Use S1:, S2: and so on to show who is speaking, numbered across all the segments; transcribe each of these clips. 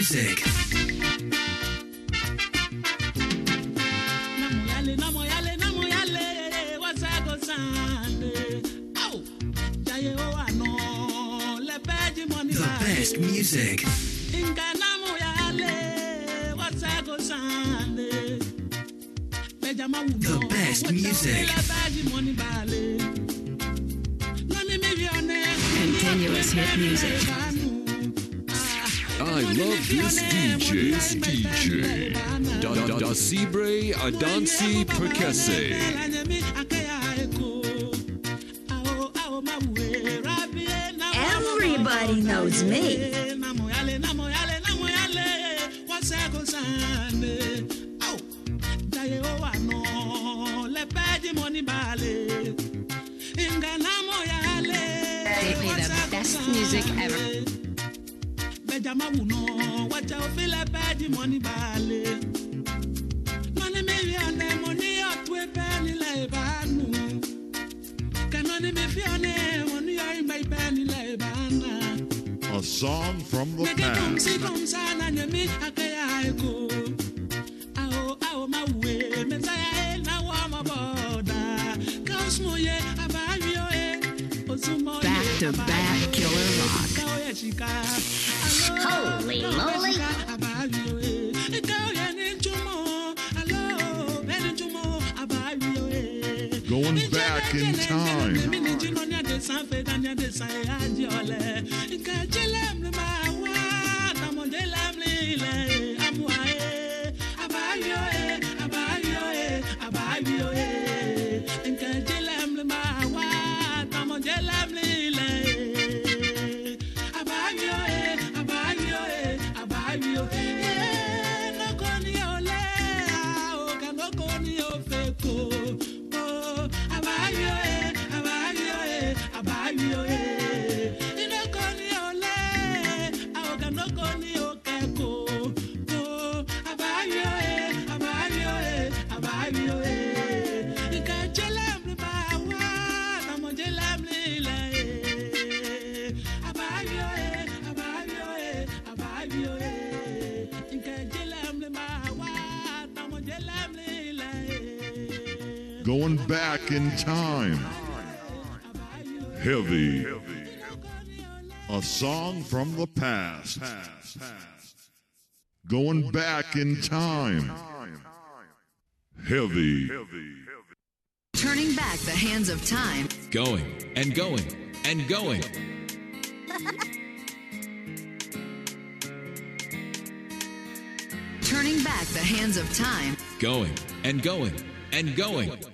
S1: music.
S2: The
S1: best music. The best music.
S2: Continuous hit music
S3: love this DJ, DJ. Da Sibre Adansi Prekese.
S2: Everybody knows me.
S4: going back in time. in time. Heavy, a song from the past. Going back in time. Heavy.
S5: Turning back the hands of time.
S2: Going and going and going.
S5: Turning back the hands of time.
S2: Going and going and going.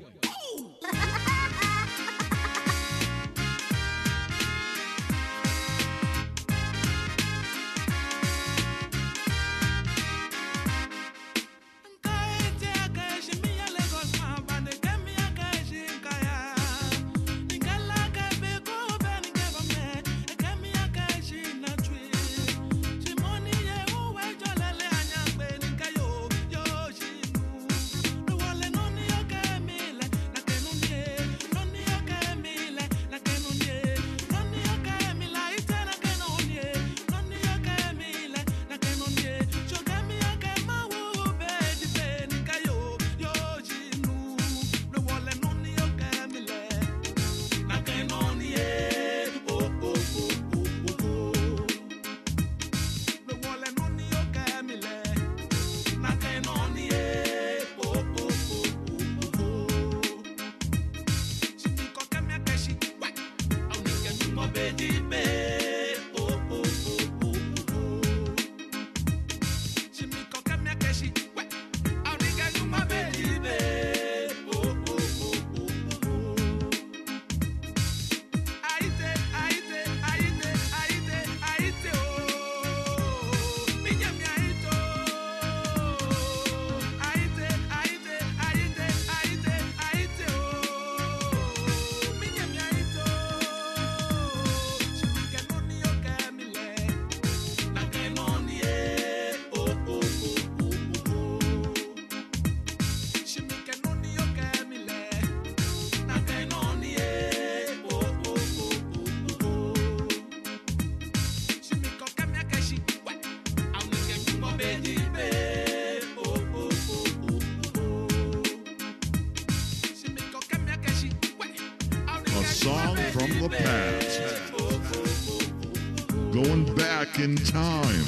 S4: In time.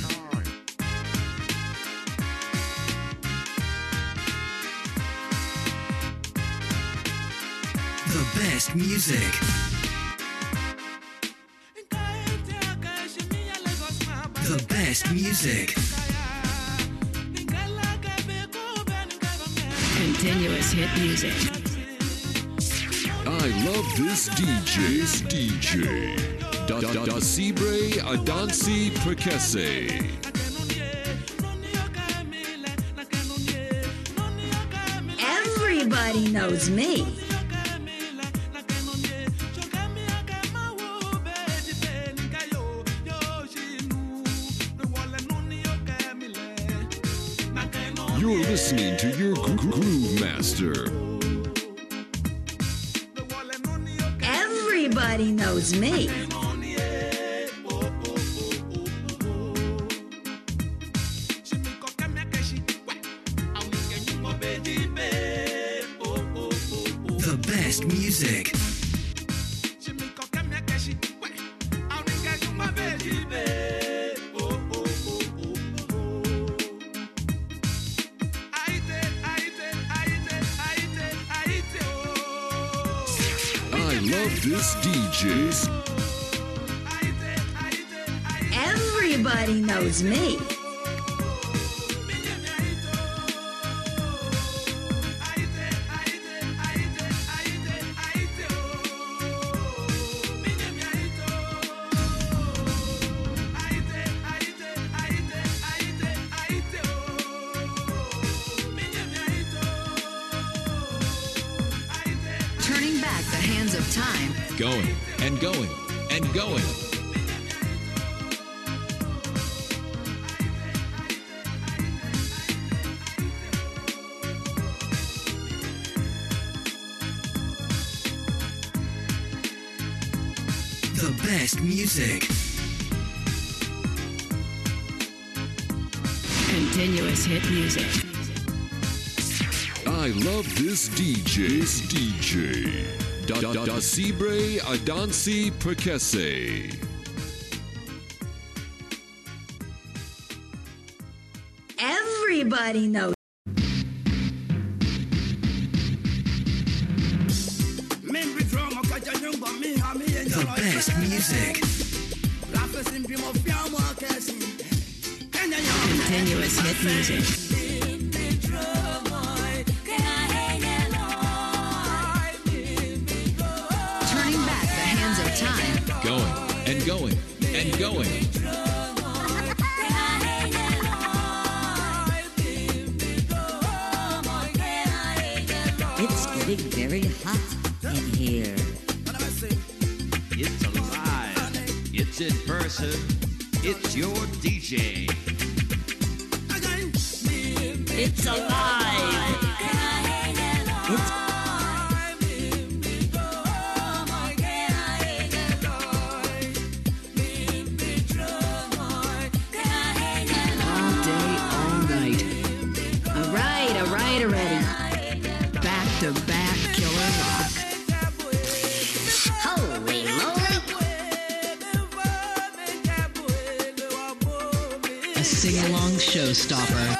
S6: The best music. The best music.
S7: Continuous hit music.
S2: I love this DJ. This DJ. Da da da Sibre Adansi Prekese.
S7: Everybody knows me.
S2: You're listening to your gro- groove master.
S7: Everybody knows me.
S6: Music.
S7: Continuous hit music.
S2: I love this DJ. This DJ. Da da da Sibre Adansi Prekese.
S7: Everybody knows.
S8: The best music.
S2: Continuous hit music.
S9: Turning back the hands of time.
S3: Going and going and going.
S5: It's getting very hot in here.
S10: Person. It's your DJ.
S5: It's alive.
S2: Showstopper.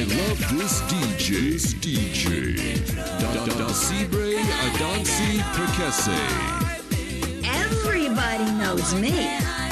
S3: I love this DJ. This DJ. Da da da Adansi Prekese.
S2: Everybody knows me.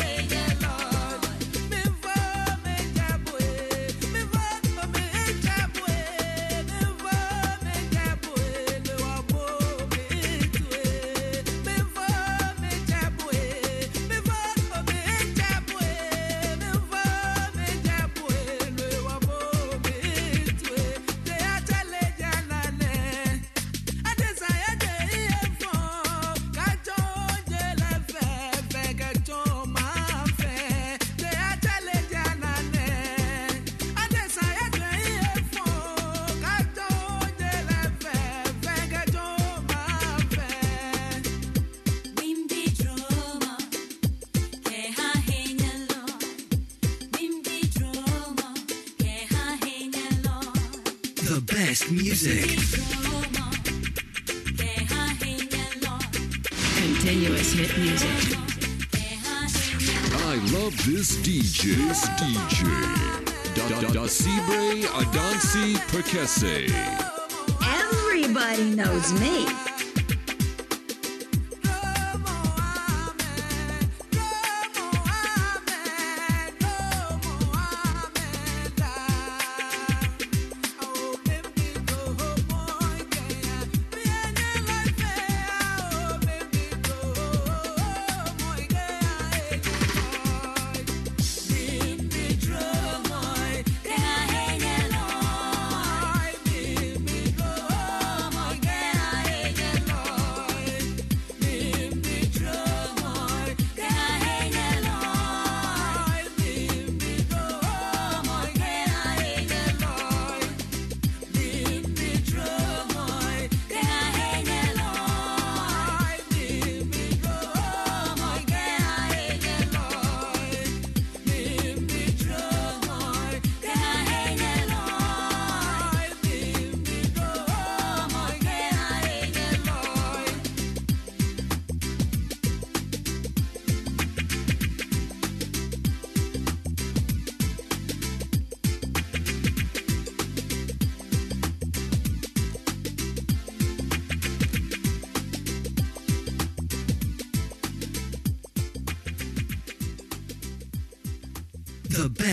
S8: Prekese.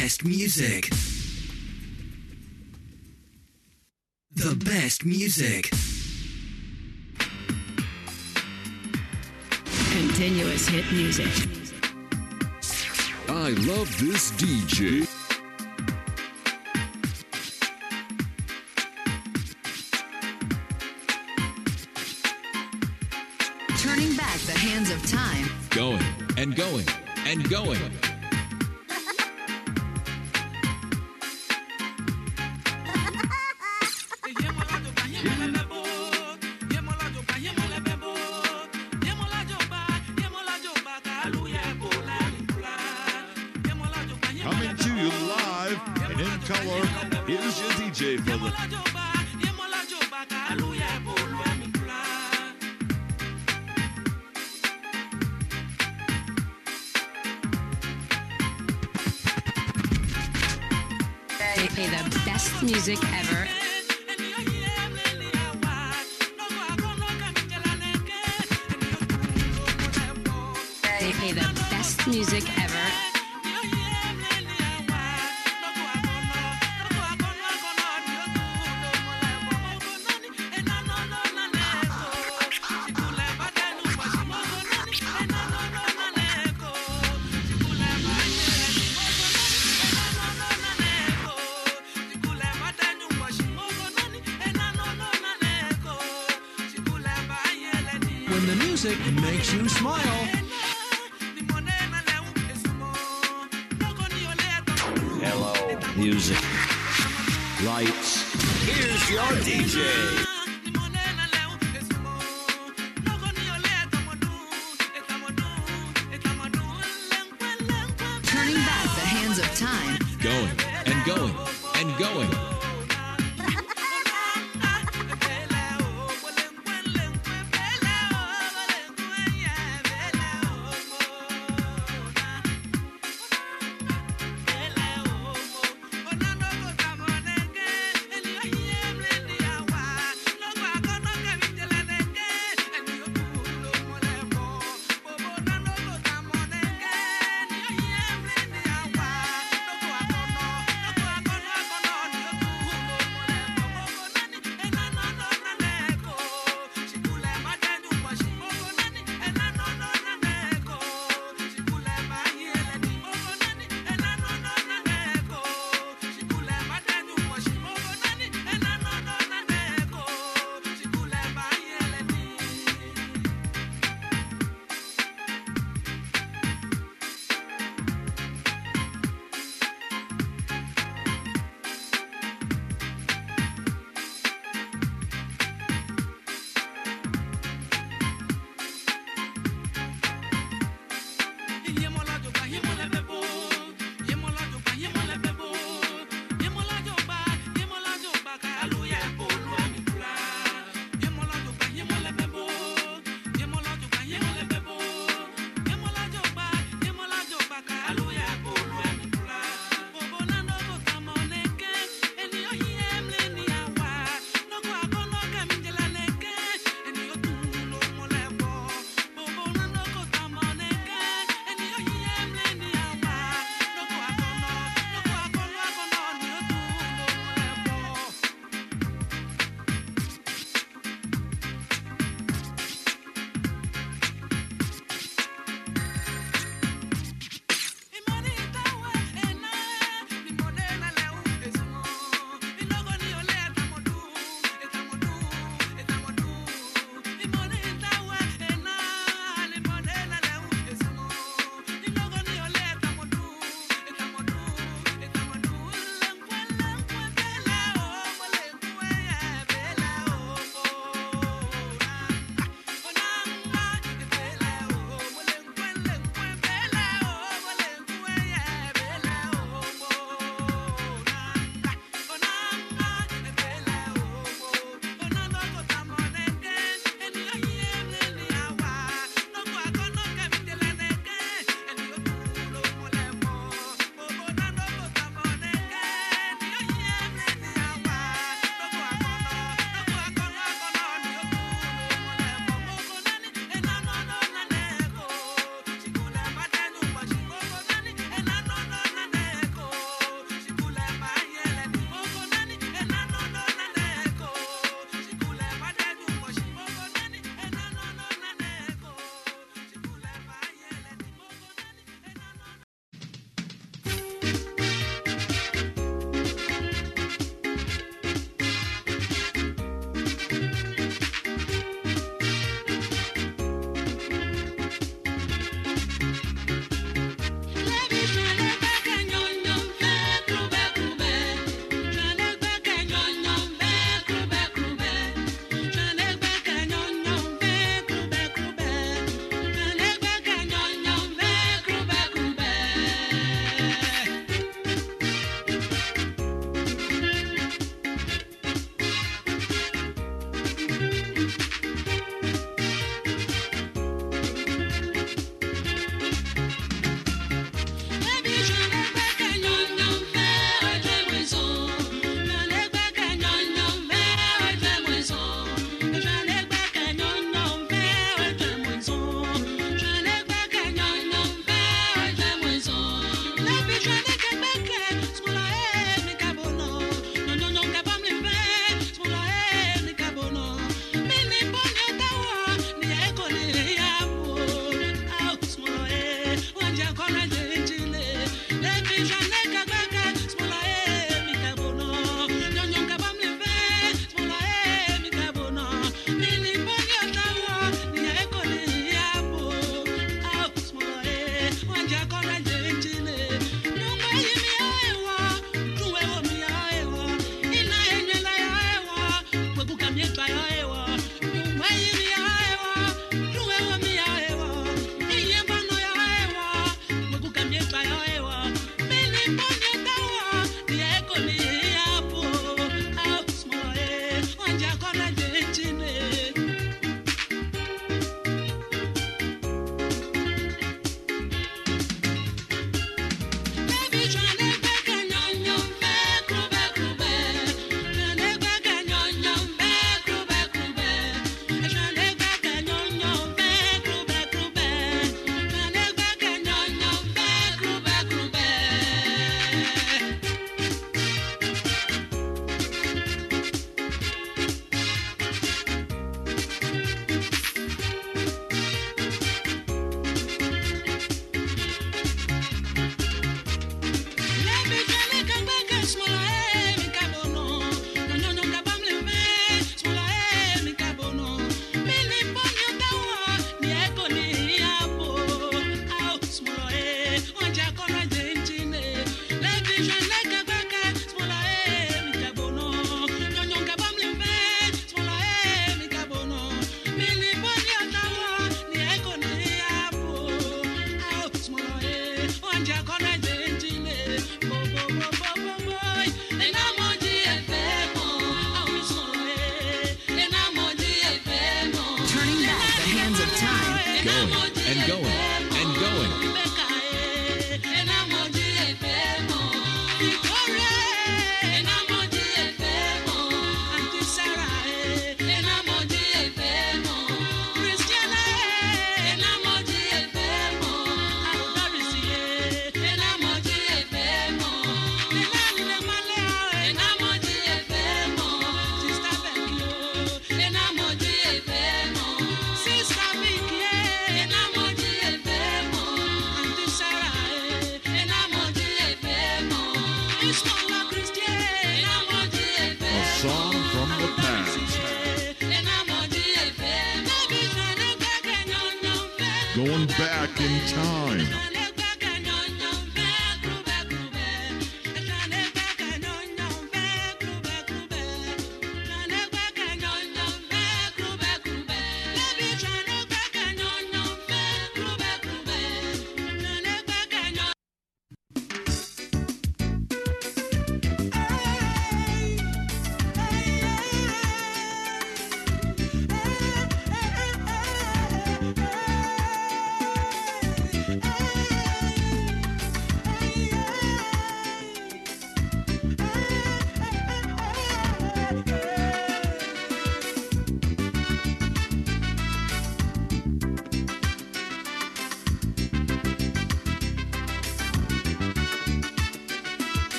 S8: best music. The best music.
S2: Continuous hit music.
S3: I
S2: love this DJ.
S11: music
S12: makes you smile.
S10: Hello, music. Lights. Here's your DJ.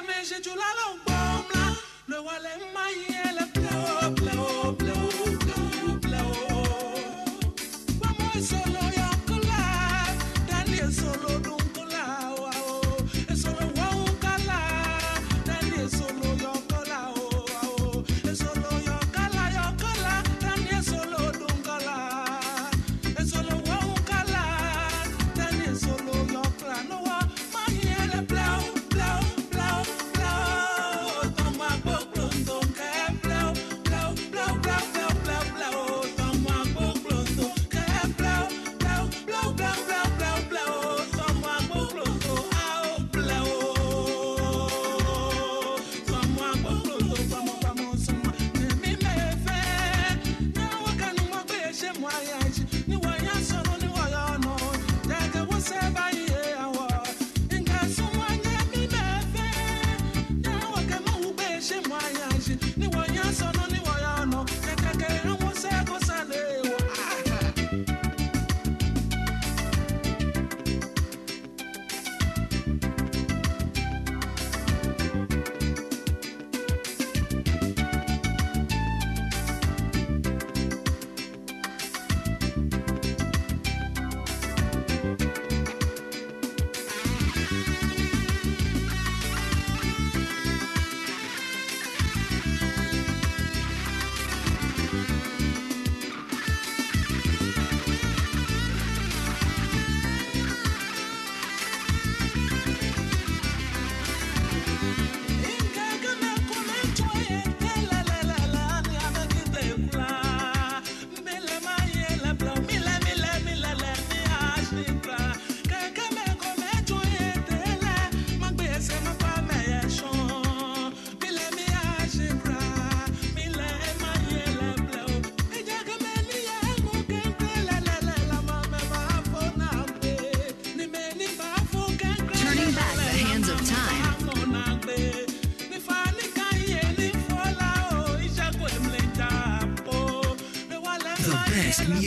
S2: Blow, blow, blow, toma por pronto que blow.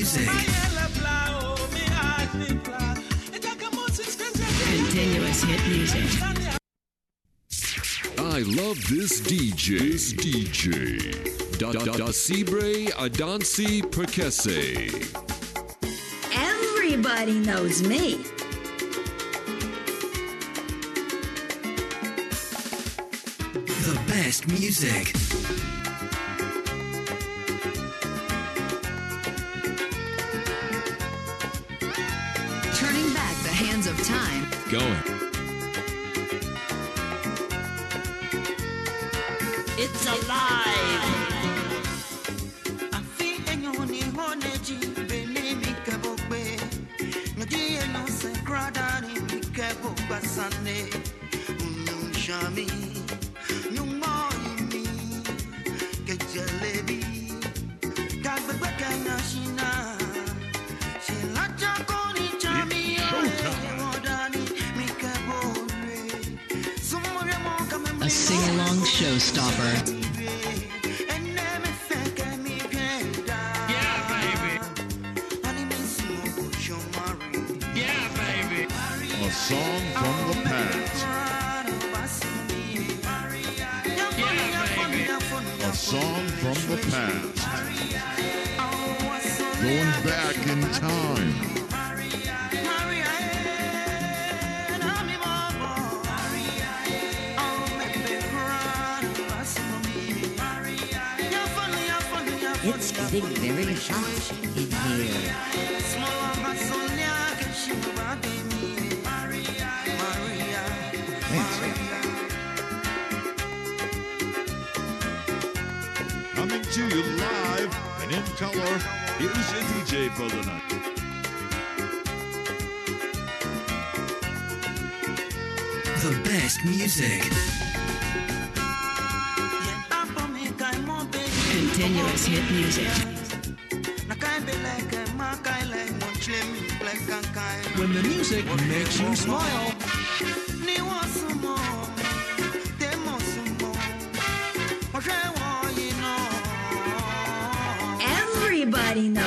S2: Music.
S5: Continuous hit music.
S13: I love this DJ. This DJ. Da da da Sibre Adansi Prekese.
S7: Everybody knows me.
S2: The best music.
S13: Going.
S4: And in color. Here's your DJ for the night.
S2: The best music.
S5: Continuous hit music.
S12: When the music makes you smile.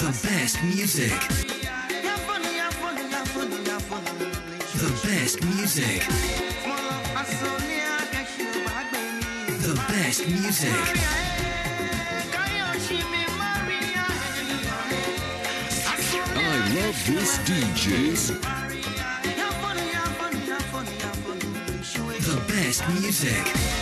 S7: The
S2: best music. The best music. The best music.
S13: I love this DJ.
S2: The best music.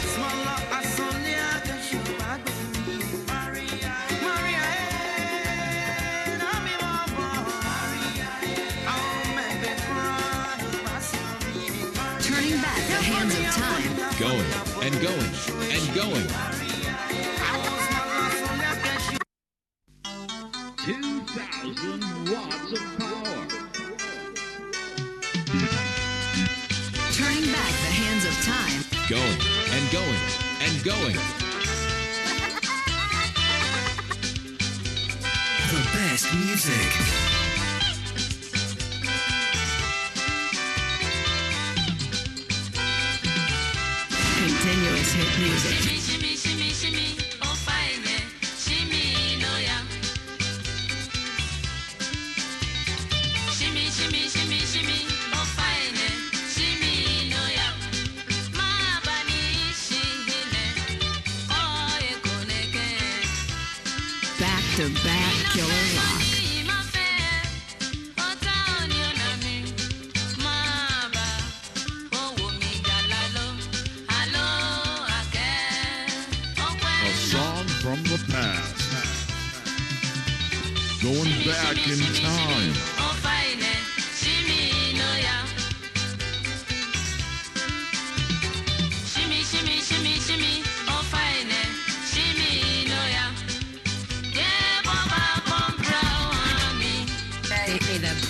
S13: Going and going and going.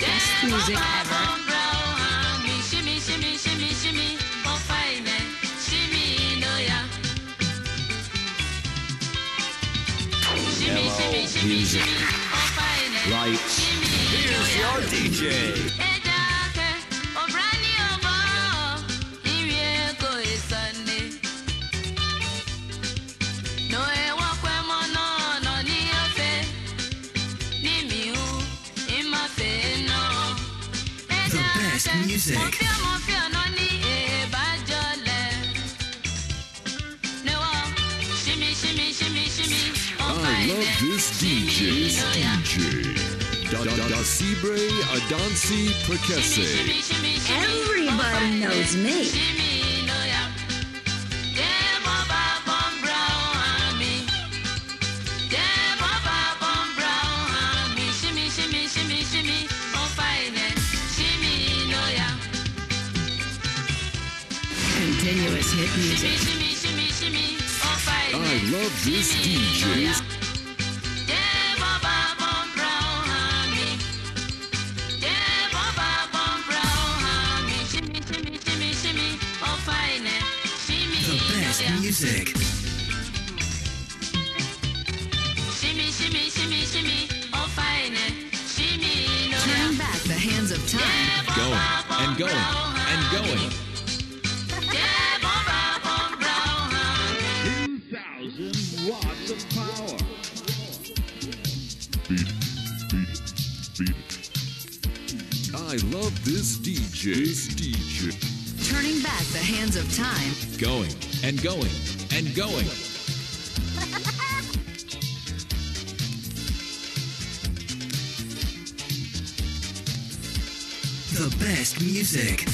S14: Best music
S15: ever.
S8: Hello, music. Lights. Here's your DJ.
S14: Music.
S3: I love this DJ. This DJ. Da da da Sibre Adansi Prekese.
S5: Everybody knows me.
S16: Music.
S3: I love this DJ.
S14: The best music.
S5: Turning back the hands of time.
S8: Going and going and going.
S5: Hands of time.
S8: Going and going and going.
S14: The best music.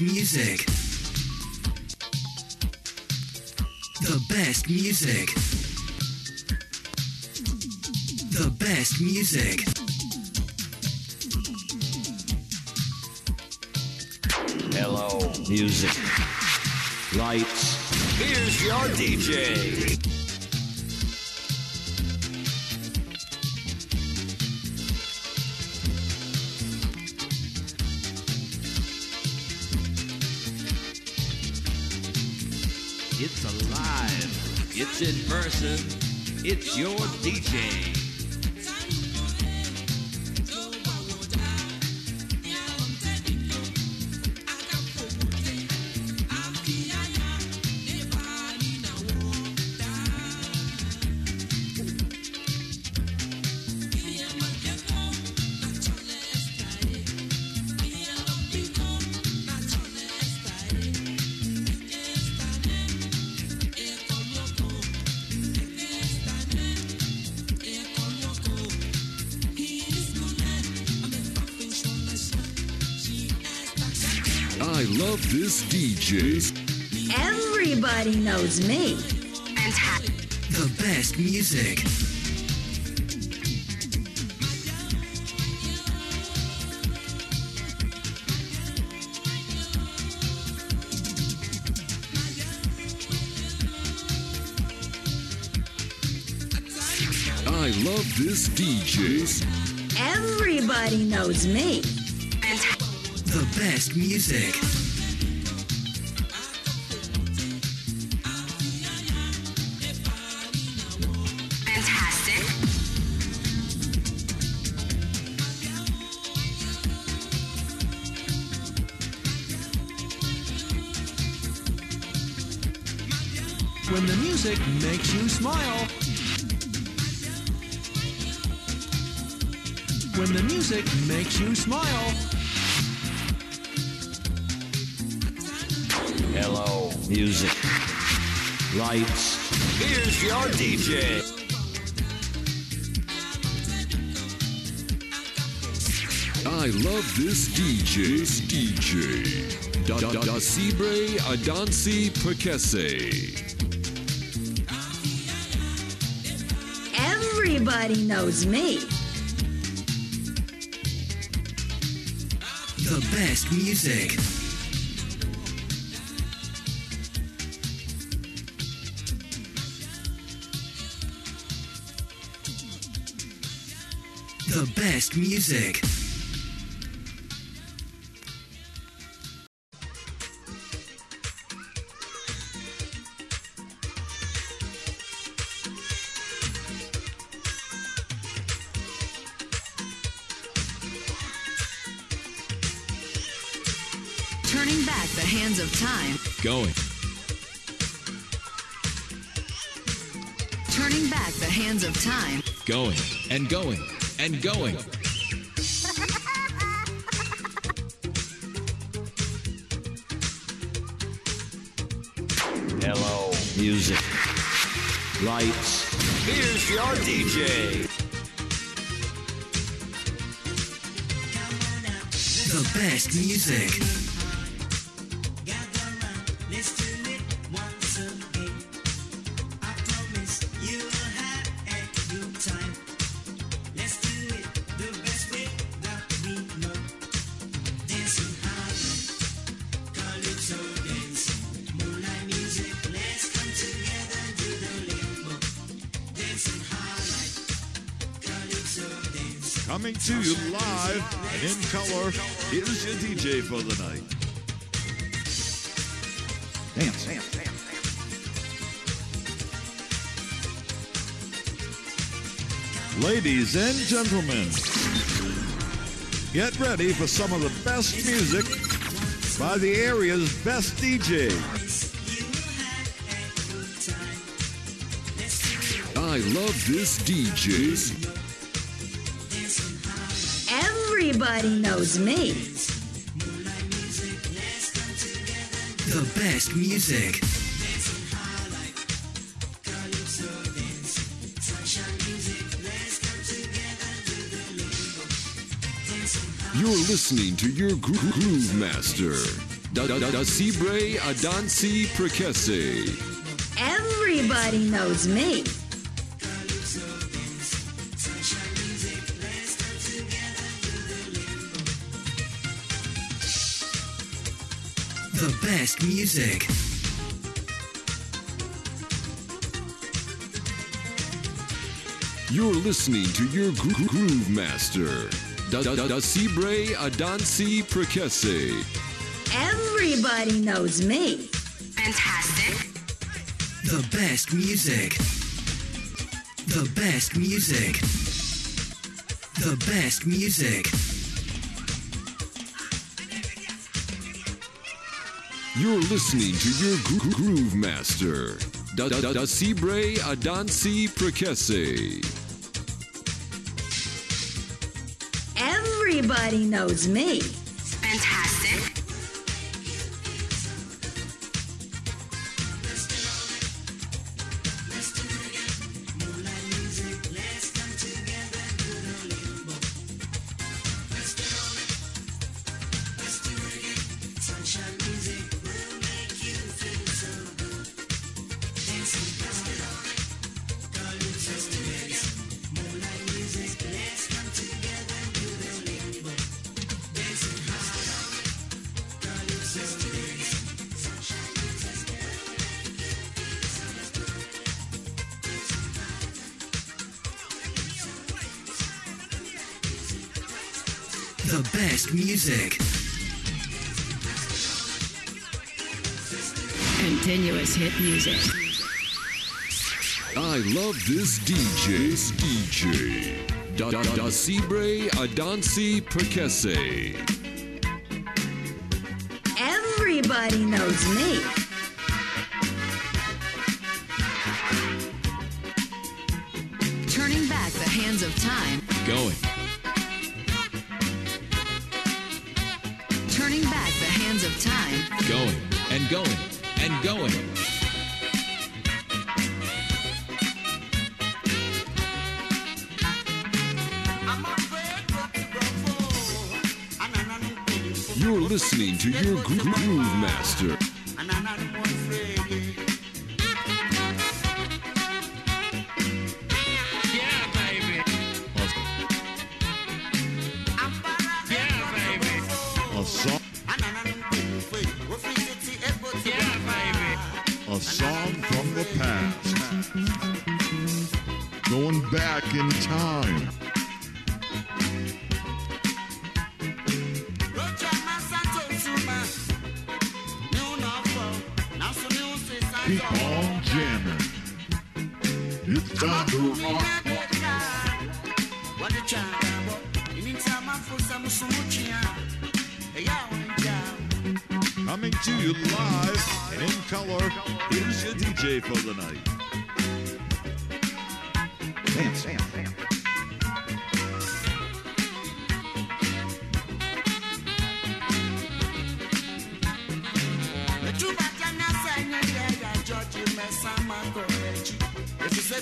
S5: Music. The best music. The best music.
S10: Hello, music. Lights. Here's your DJ. It's in person. It's your DJ.
S7: Everybody knows me.
S5: And the best music.
S3: I love this DJ.
S7: Everybody knows me.
S5: And the best music.
S12: Makes you smile. When the music makes you smile.
S10: Hello, music. Lights. Here's your DJ.
S3: I love this DJ. This DJ. Da da da Sibre Adansi Prekese.
S7: Everybody knows me.
S5: The best music. The best music.
S10: And going. And going. Hello, music. Lights. Here's your DJ.
S5: The best music.
S4: Here's your DJ for the night. Dance, dance, dance. Ladies and gentlemen, get ready for some of the best music by the area's best DJ.
S3: I love this DJ.
S7: Everybody knows me.
S5: The best music.
S13: You're listening to your gro- groove master, Da Da Da Da Sibre Adansi Prekese.
S7: Everybody knows me.
S17: The best music.
S13: You're listening to your gro- groove master, Da Da Da Da Sibre Adansi Prekese.
S7: Everybody knows me.
S8: Fantastic.
S17: The best music. The best music. The best music.
S13: You're listening to your gro- groove master, Da Da Da Sibre Adansi Prekese.
S7: Everybody knows me.
S17: The best music.
S18: Continuous hit music.
S13: I love this DJ. This DJ. Da Da Da Sibre Adansi Prekese.
S7: Everybody knows me.
S5: Turning back the hands of time.
S3: Going.
S5: Turning back the hands of time.
S3: Going. And going. And going.
S13: You're listening to your gro-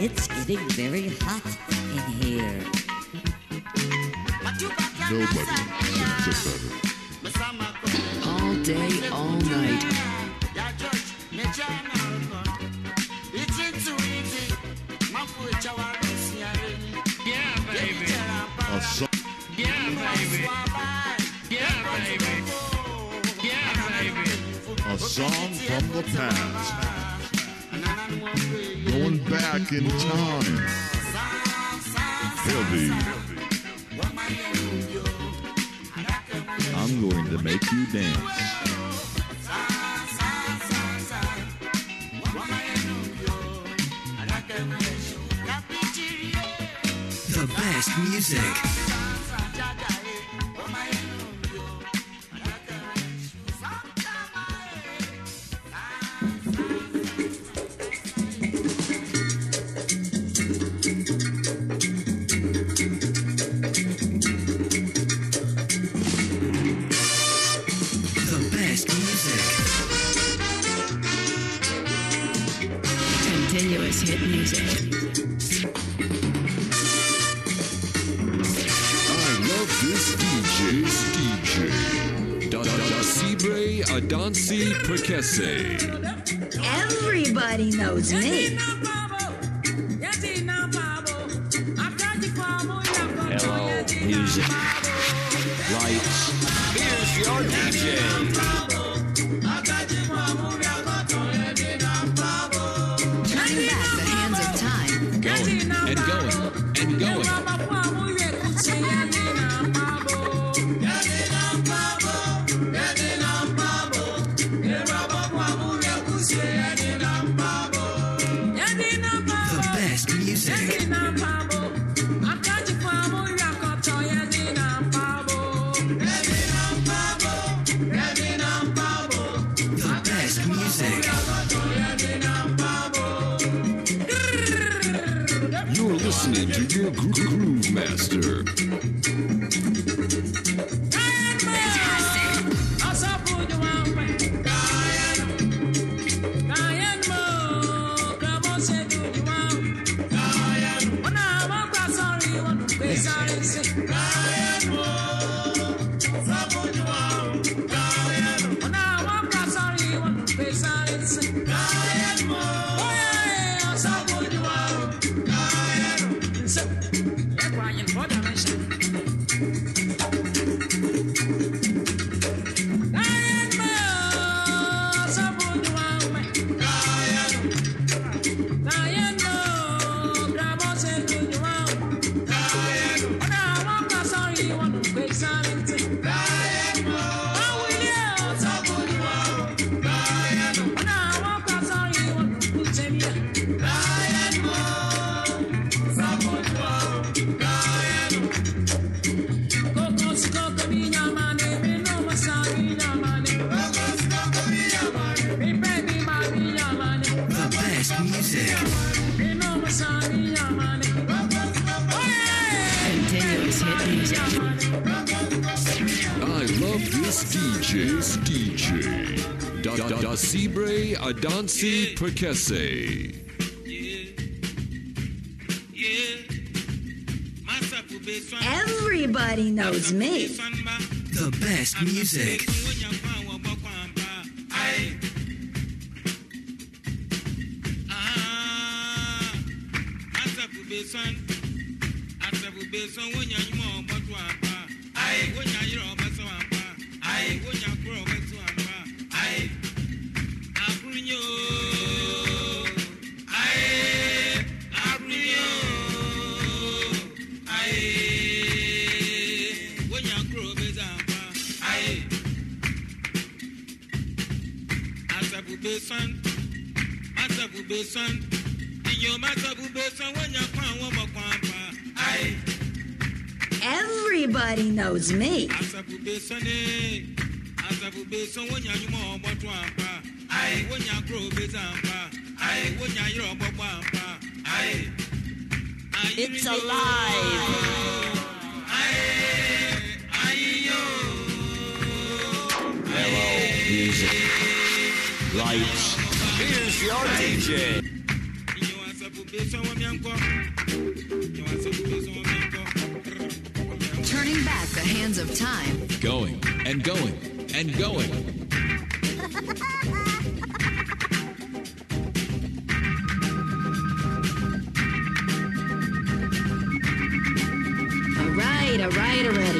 S19: It's
S20: getting very hot in here.
S4: Nobody sings it better.
S13: All day, all night.
S4: A song, a song from the past. Going back in time. Heavy.
S21: I'm going to make you dance.
S1: The best music.
S21: Adansi Prekese.
S7: Everybody knows me.
S22: asafube so wonya nwuma ɔbɔto ampa wonya kuro beza ampa wonya yerɛ ɔbɔbɔ ampa
S23: It's alive.
S10: Hello, music. Lights. Here's your DJ.
S21: Turning back the hands of time.
S3: Going and going and going.
S21: All right, all right, already. Back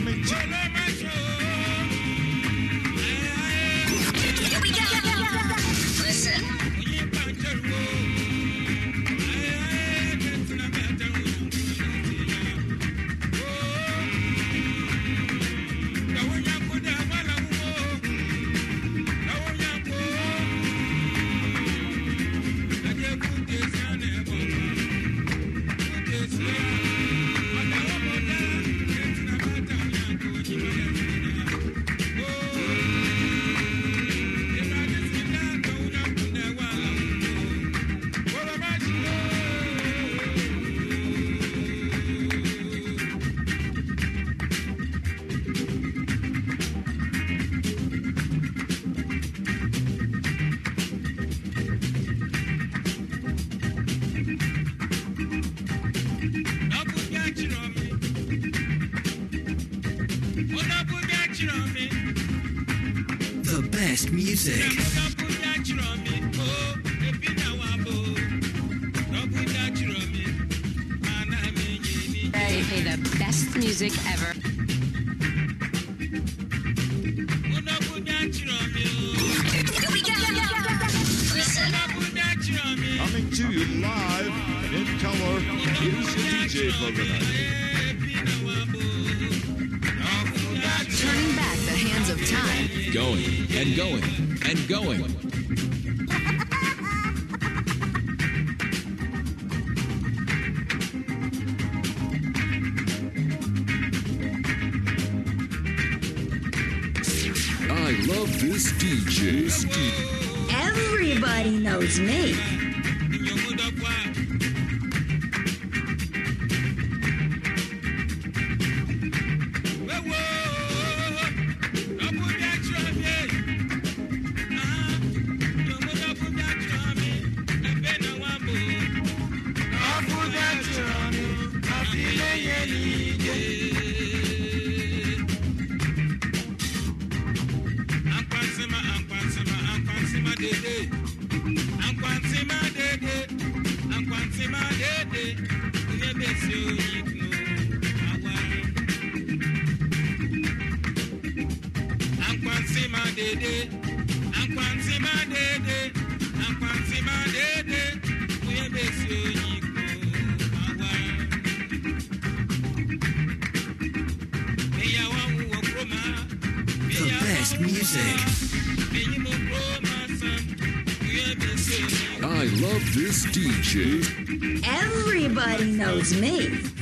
S8: Coming to
S3: this DJ.
S21: Everybody knows me.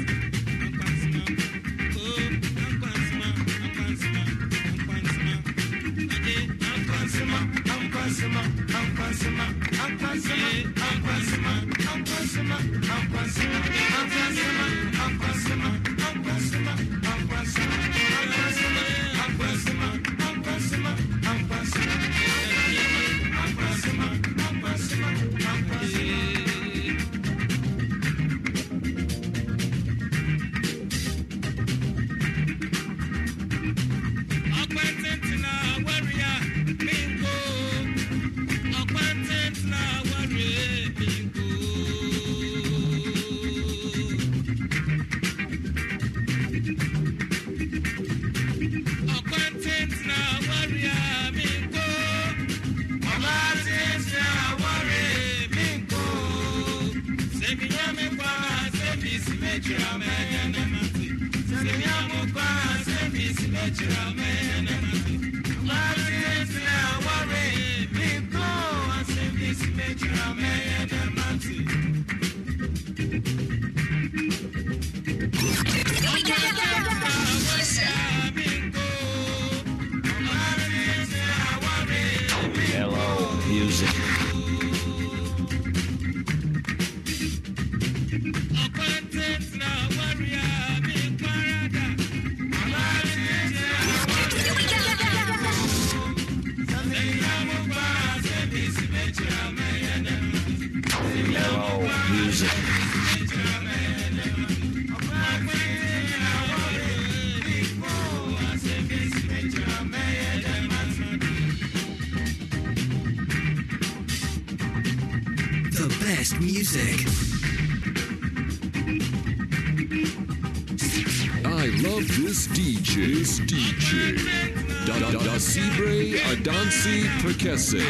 S3: Sibre Adansi Prekese.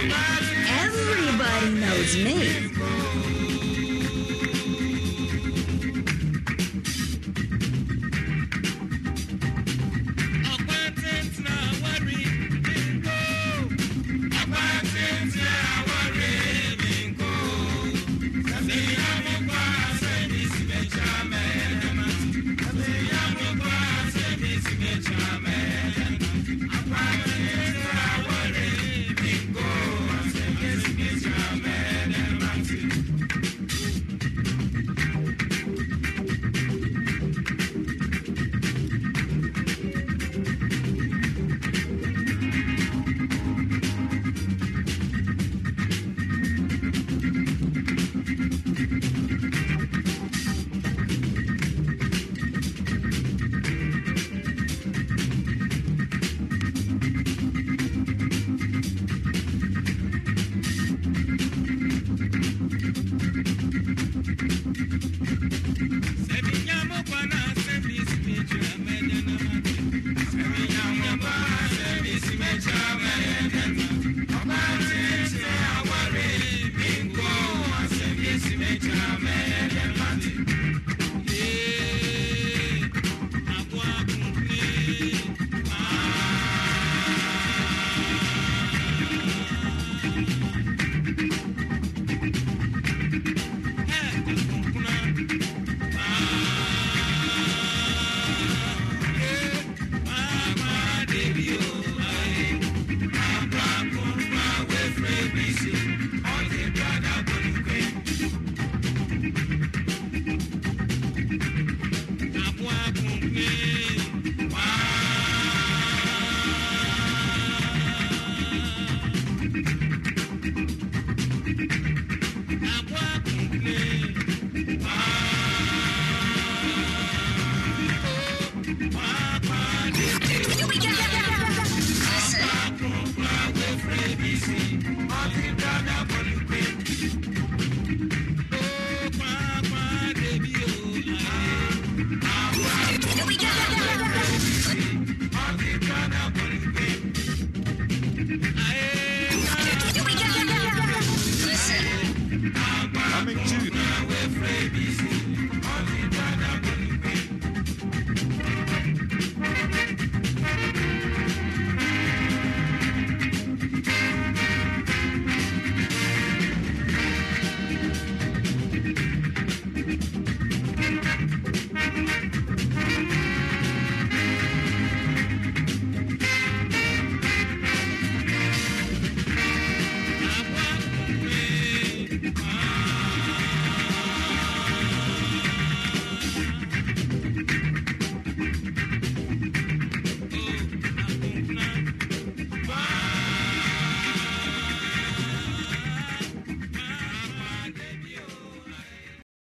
S21: Everybody knows me.